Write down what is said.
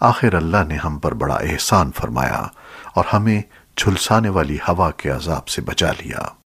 آخر اللہ نے ہم پر بڑا احسان فرمایا اور ہمیں جھلسانے والی ہوا کے عذاب سے بچا لیا۔